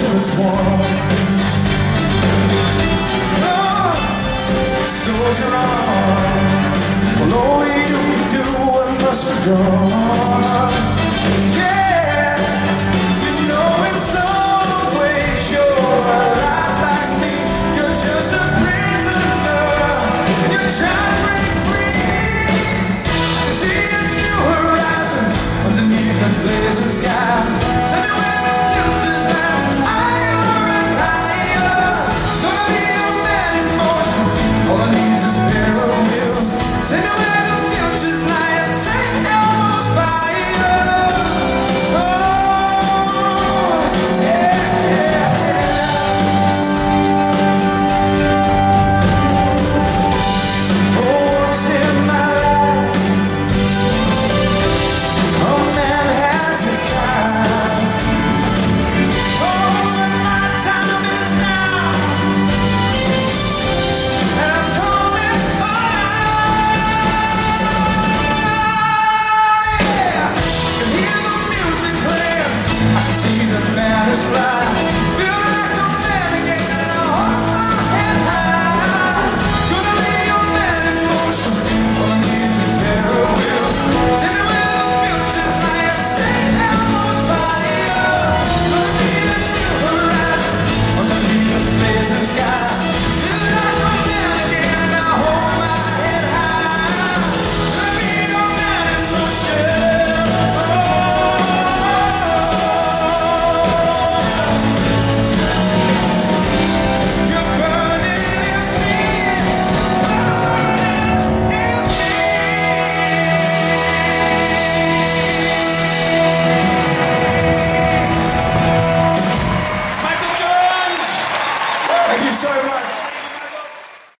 it's won. Oh, soldier on. Well, all you can do what must be done.